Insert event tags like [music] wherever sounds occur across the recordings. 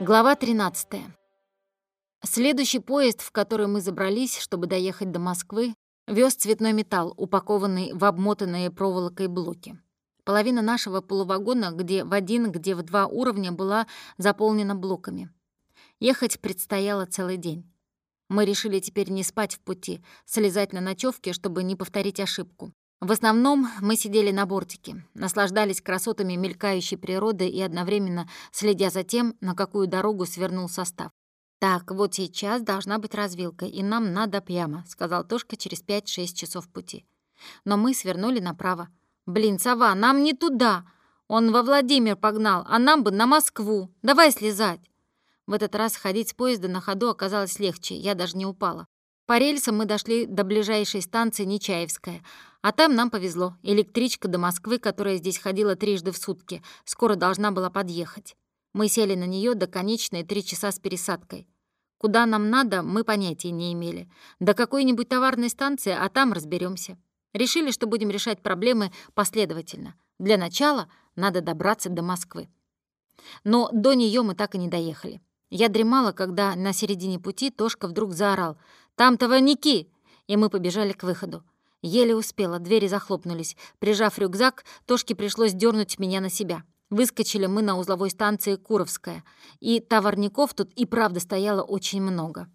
Глава 13. Следующий поезд, в который мы забрались, чтобы доехать до Москвы, вез цветной металл, упакованный в обмотанные проволокой блоки. Половина нашего полувагона, где в один, где в два уровня, была заполнена блоками. Ехать предстояло целый день. Мы решили теперь не спать в пути, слезать на ночевке, чтобы не повторить ошибку. В основном мы сидели на бортике, наслаждались красотами мелькающей природы и одновременно следя за тем, на какую дорогу свернул состав. «Так, вот сейчас должна быть развилка, и нам надо прямо», — сказал Тошка через 5-6 часов пути. Но мы свернули направо. «Блин, сова, нам не туда! Он во Владимир погнал, а нам бы на Москву! Давай слезать!» В этот раз ходить с поезда на ходу оказалось легче, я даже не упала. По рельсам мы дошли до ближайшей станции Нечаевская, а там нам повезло. Электричка до Москвы, которая здесь ходила трижды в сутки, скоро должна была подъехать. Мы сели на нее до конечной три часа с пересадкой. Куда нам надо, мы понятия не имели. До какой-нибудь товарной станции, а там разберемся. Решили, что будем решать проблемы последовательно. Для начала надо добраться до Москвы. Но до нее мы так и не доехали. Я дремала, когда на середине пути Тошка вдруг заорал «Там товарники!» И мы побежали к выходу. Еле успела, двери захлопнулись. Прижав рюкзак, Тошке пришлось дернуть меня на себя. Выскочили мы на узловой станции Куровская, и товарников тут и правда стояло очень много.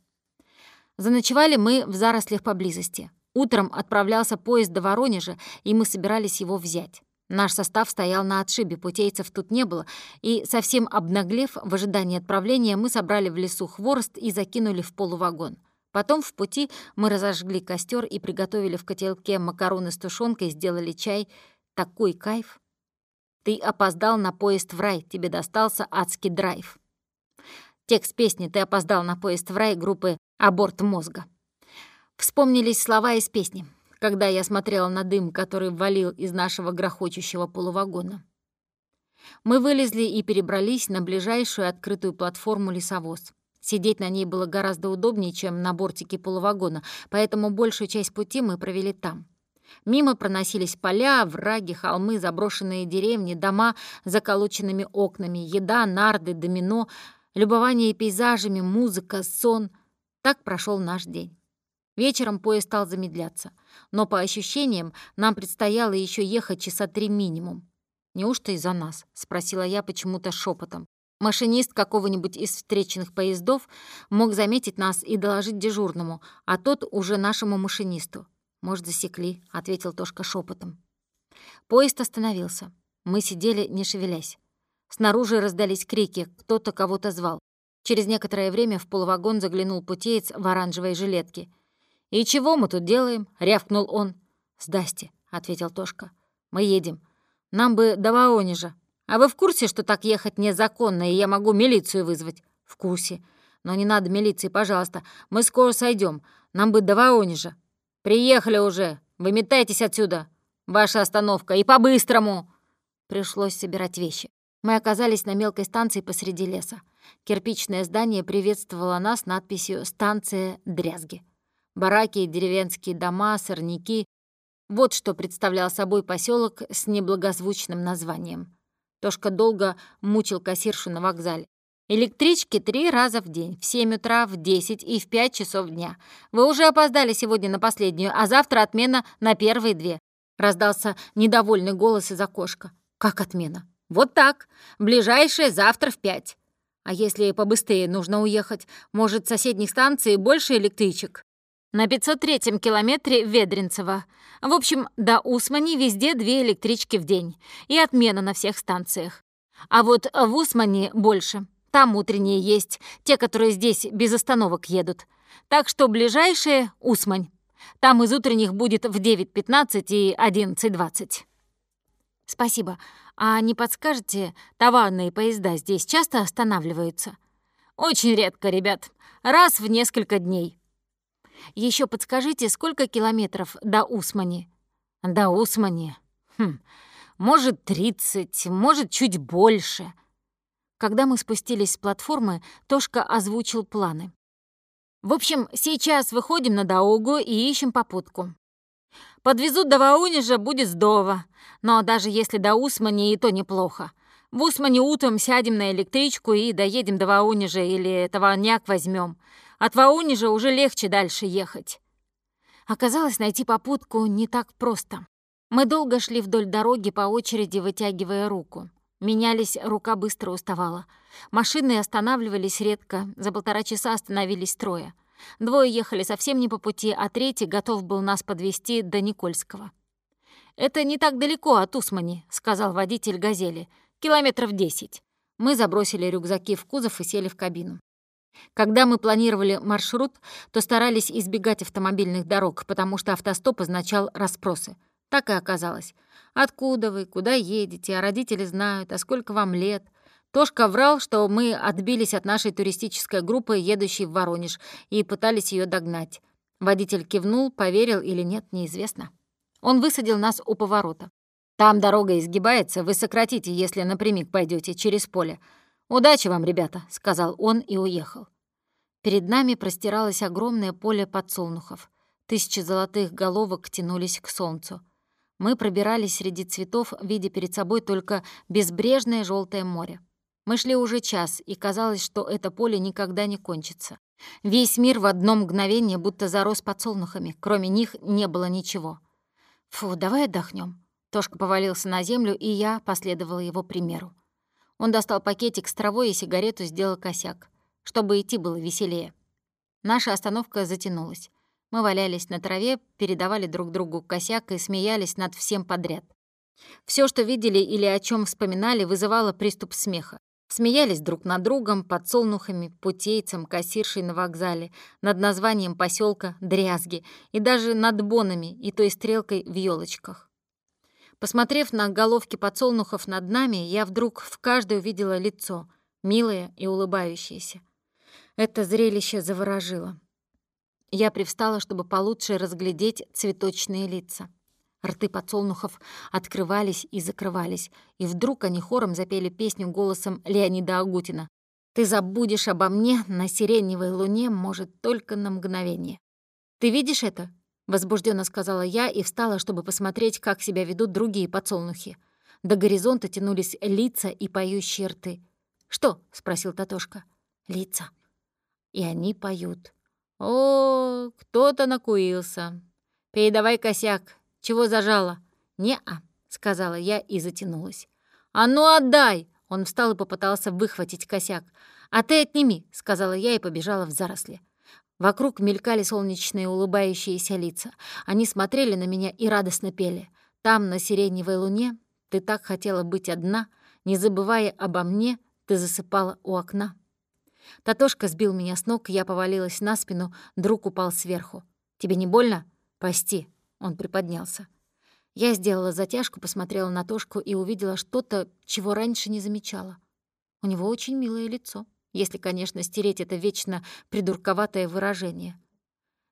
Заночевали мы в зарослях поблизости. Утром отправлялся поезд до Воронежа, и мы собирались его взять. Наш состав стоял на отшибе, путейцев тут не было, и, совсем обнаглев в ожидании отправления, мы собрали в лесу хворост и закинули в полувагон. Потом в пути мы разожгли костер и приготовили в котелке макароны с тушенкой, сделали чай. Такой кайф! Ты опоздал на поезд в рай, тебе достался адский драйв. Текст песни «Ты опоздал на поезд в рай» группы «Аборт мозга». Вспомнились слова из песни, когда я смотрела на дым, который валил из нашего грохочущего полувагона. Мы вылезли и перебрались на ближайшую открытую платформу лесовоз. Сидеть на ней было гораздо удобнее, чем на бортике полувагона, поэтому большую часть пути мы провели там. Мимо проносились поля, враги, холмы, заброшенные деревни, дома с заколоченными окнами, еда, нарды, домино, любование пейзажами, музыка, сон. Так прошел наш день. Вечером поезд стал замедляться, но по ощущениям нам предстояло еще ехать часа три минимум. «Неужто из-за нас?» — спросила я почему-то шепотом. Машинист какого-нибудь из встреченных поездов мог заметить нас и доложить дежурному, а тот уже нашему машинисту. «Может, засекли», — ответил Тошка шепотом. Поезд остановился. Мы сидели, не шевелясь. Снаружи раздались крики, кто-то кого-то звал. Через некоторое время в полувагон заглянул путеец в оранжевой жилетке. «И чего мы тут делаем?» — рявкнул он. «Сдасьте», — ответил Тошка. «Мы едем. Нам бы до Воронежа». А вы в курсе, что так ехать незаконно, и я могу милицию вызвать?» «В курсе. Но не надо милиции, пожалуйста. Мы скоро сойдем. Нам бы до Воронежа». «Приехали уже. Выметайтесь отсюда. Ваша остановка. И по-быстрому!» Пришлось собирать вещи. Мы оказались на мелкой станции посреди леса. Кирпичное здание приветствовало нас надписью «Станция Дрязги». Бараки, деревенские дома, сорняки — вот что представлял собой поселок с неблагозвучным названием. Тошка долго мучил кассиршу на вокзале. Электрички три раза в день, в 7 утра, в 10 и в 5 часов дня. Вы уже опоздали сегодня на последнюю, а завтра отмена на первые две. Раздался недовольный голос из окошка. Как отмена? Вот так. Ближайшая завтра в пять. А если побыстрее нужно уехать? Может, с соседних станций больше электричек? На 503-м километре Ведренцево. В общем, до Усмани везде две электрички в день. И отмена на всех станциях. А вот в Усмане больше. Там утренние есть, те, которые здесь без остановок едут. Так что ближайшие — Усмань. Там из утренних будет в 9.15 и 11.20. Спасибо. А не подскажете, товарные поезда здесь часто останавливаются? Очень редко, ребят. Раз в несколько дней. Еще подскажите, сколько километров до Усмани?» «До Усмани? Хм, может, 30, может, чуть больше». Когда мы спустились с платформы, Тошка озвучил планы. «В общем, сейчас выходим на дорогу и ищем попутку. Подвезут до Воронежа, будет здорово. Но даже если до Усмани, и то неплохо. В Усмане утром сядем на электричку и доедем до Воунежа или товарняк возьмем. От Воунежа уже легче дальше ехать. Оказалось, найти попутку не так просто. Мы долго шли вдоль дороги, по очереди вытягивая руку. Менялись, рука быстро уставала. Машины останавливались редко, за полтора часа остановились трое. Двое ехали совсем не по пути, а третий готов был нас подвести до Никольского. «Это не так далеко от Усмани», — сказал водитель «Газели». «Километров десять». Мы забросили рюкзаки в кузов и сели в кабину. Когда мы планировали маршрут, то старались избегать автомобильных дорог, потому что автостоп означал расспросы. Так и оказалось. Откуда вы, куда едете, а родители знают, а сколько вам лет. Тошка врал, что мы отбились от нашей туристической группы, едущей в Воронеж, и пытались ее догнать. Водитель кивнул, поверил или нет, неизвестно. Он высадил нас у поворота. «Там дорога изгибается, вы сократите, если напрямик пойдете через поле. Удачи вам, ребята», — сказал он и уехал. Перед нами простиралось огромное поле подсолнухов. Тысячи золотых головок тянулись к солнцу. Мы пробирались среди цветов, видя перед собой только безбрежное желтое море. Мы шли уже час, и казалось, что это поле никогда не кончится. Весь мир в одно мгновение будто зарос подсолнухами, кроме них не было ничего. «Фу, давай отдохнем. Тошка повалился на землю, и я последовала его примеру. Он достал пакетик с травой и сигарету сделал косяк, чтобы идти было веселее. Наша остановка затянулась. Мы валялись на траве, передавали друг другу косяк и смеялись над всем подряд. Все, что видели или о чем вспоминали, вызывало приступ смеха. Смеялись друг над другом, подсолнухами, путейцем, кассиршей на вокзале, над названием поселка Дрязги и даже над бонами и той стрелкой в елочках. Посмотрев на головки подсолнухов над нами, я вдруг в каждой увидела лицо, милое и улыбающееся. Это зрелище заворожило. Я привстала, чтобы получше разглядеть цветочные лица. Рты подсолнухов открывались и закрывались, и вдруг они хором запели песню голосом Леонида Агутина. «Ты забудешь обо мне на сиреневой луне, может, только на мгновение». «Ты видишь это?» — возбужденно сказала я и встала, чтобы посмотреть, как себя ведут другие подсолнухи. До горизонта тянулись лица и поющие рты. «Что?» — спросил Татошка. «Лица». И они поют. «О, кто-то накуился. Передавай косяк, чего зажала?» «Не-а», — сказала я и затянулась. «А ну отдай!» Он встал и попытался выхватить косяк. «А ты отними», — сказала я и побежала в заросли. Вокруг мелькали солнечные улыбающиеся лица. Они смотрели на меня и радостно пели. Там, на сиреневой луне, ты так хотела быть одна, не забывая обо мне, ты засыпала у окна. Татошка сбил меня с ног, я повалилась на спину, друг упал сверху. «Тебе не больно?» «Прости», он приподнялся. Я сделала затяжку, посмотрела на Тошку и увидела что-то, чего раньше не замечала. У него очень милое лицо, если, конечно, стереть это вечно придурковатое выражение.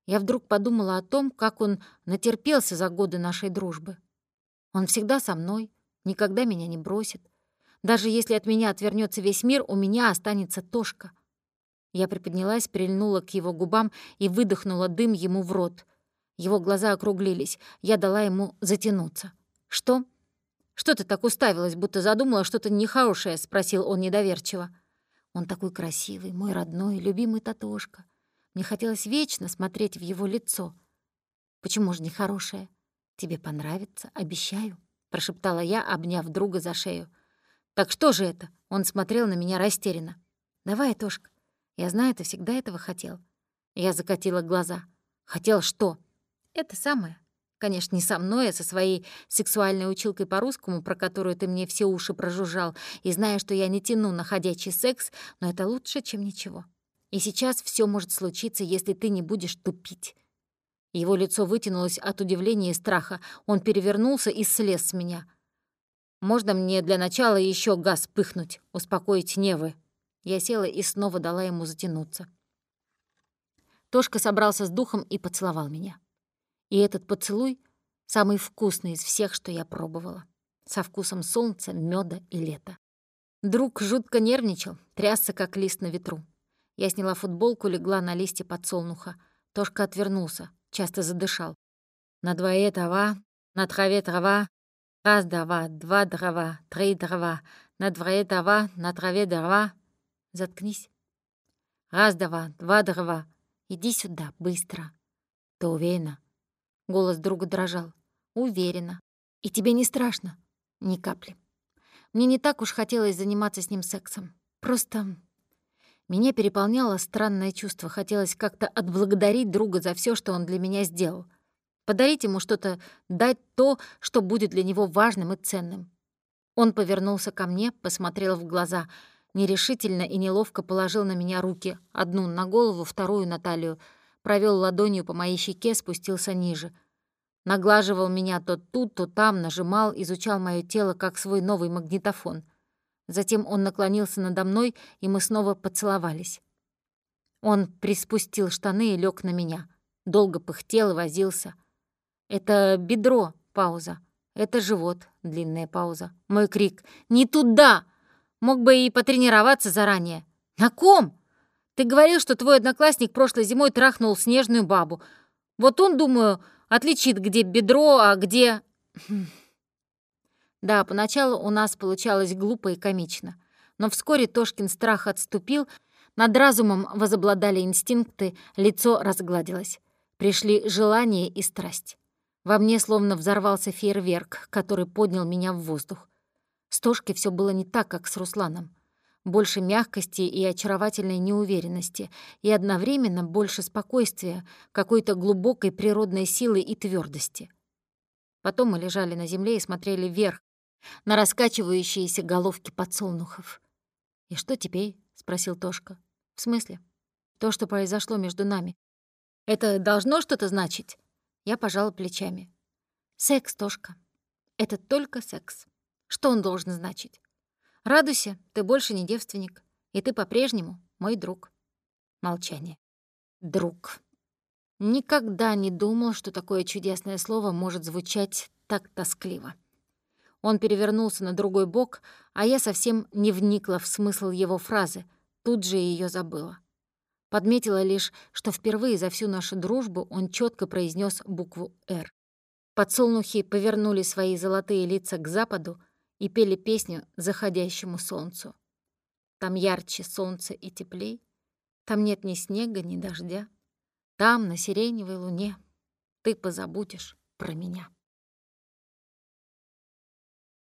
Я вдруг подумала о том, как он натерпелся за годы нашей дружбы. Он всегда со мной, никогда меня не бросит. Даже если от меня отвернется весь мир, у меня останется Тошка. Я приподнялась, прильнула к его губам и выдохнула дым ему в рот. Его глаза округлились. Я дала ему затянуться. «Что?» «Что ты так уставилась, будто задумала что-то нехорошее?» — спросил он недоверчиво. «Он такой красивый, мой родной, любимый Татошка. Мне хотелось вечно смотреть в его лицо. Почему же нехорошее? Тебе понравится, обещаю», — прошептала я, обняв друга за шею. «Так что же это?» — он смотрел на меня растерянно. «Давай, Тошка. Я знаю, ты всегда этого хотел». Я закатила глаза. «Хотел что?» Это самое. Конечно, не со мной, а со своей сексуальной училкой по-русскому, про которую ты мне все уши прожужжал, и зная, что я не тяну на ходячий секс, но это лучше, чем ничего. И сейчас все может случиться, если ты не будешь тупить. Его лицо вытянулось от удивления и страха. Он перевернулся и слез с меня. «Можно мне для начала еще газ пыхнуть, успокоить невы?» Я села и снова дала ему затянуться. Тошка собрался с духом и поцеловал меня. И этот поцелуй самый вкусный из всех, что я пробовала. Со вкусом солнца, меда и лета. Друг жутко нервничал, трясся, как лист на ветру. Я сняла футболку, легла на листья подсолнуха. Тошка отвернулся, часто задышал. На дворе трава, на траве трава, раз дрова, два дрова, три дрова, На дворе трава, на траве дрова. Заткнись. Раз дрова, два дрова. Иди сюда, быстро. Ты уверена? Голос друга дрожал. Уверена. И тебе не страшно? Ни капли. Мне не так уж хотелось заниматься с ним сексом. Просто меня переполняло странное чувство. Хотелось как-то отблагодарить друга за все, что он для меня сделал. Подарить ему что-то, дать то, что будет для него важным и ценным. Он повернулся ко мне, посмотрел в глаза, нерешительно и неловко положил на меня руки, одну на голову, вторую на талию, провел ладонью по моей щеке, спустился ниже. Наглаживал меня то тут, то там, нажимал, изучал мое тело, как свой новый магнитофон. Затем он наклонился надо мной, и мы снова поцеловались. Он приспустил штаны и лег на меня. Долго пыхтел и возился. Это бедро, пауза. Это живот, длинная пауза. Мой крик «Не туда!» Мог бы и потренироваться заранее. «На ком?» «Ты говорил, что твой одноклассник прошлой зимой трахнул снежную бабу. Вот он, думаю, отличит, где бедро, а где...» [clears throat] Да, поначалу у нас получалось глупо и комично. Но вскоре Тошкин страх отступил, над разумом возобладали инстинкты, лицо разгладилось. Пришли желание и страсть. Во мне словно взорвался фейерверк, который поднял меня в воздух. С Тошкой все было не так, как с Русланом. Больше мягкости и очаровательной неуверенности, и одновременно больше спокойствия, какой-то глубокой природной силы и твердости. Потом мы лежали на земле и смотрели вверх, на раскачивающиеся головки подсолнухов. «И что теперь?» — спросил Тошка. «В смысле?» «То, что произошло между нами. Это должно что-то значить?» Я пожала плечами. «Секс, Тошка. Это только секс. Что он должен значить? Радуйся, ты больше не девственник, и ты по-прежнему мой друг». Молчание. «Друг». Никогда не думал, что такое чудесное слово может звучать так тоскливо. Он перевернулся на другой бок, а я совсем не вникла в смысл его фразы, тут же ее забыла. Подметила лишь, что впервые за всю нашу дружбу он четко произнес букву «Р». Подсолнухи повернули свои золотые лица к западу и пели песню заходящему солнцу. Там ярче солнце и теплей, там нет ни снега, ни дождя. Там, на сиреневой луне, ты позабудешь про меня.